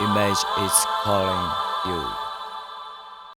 image is calling you.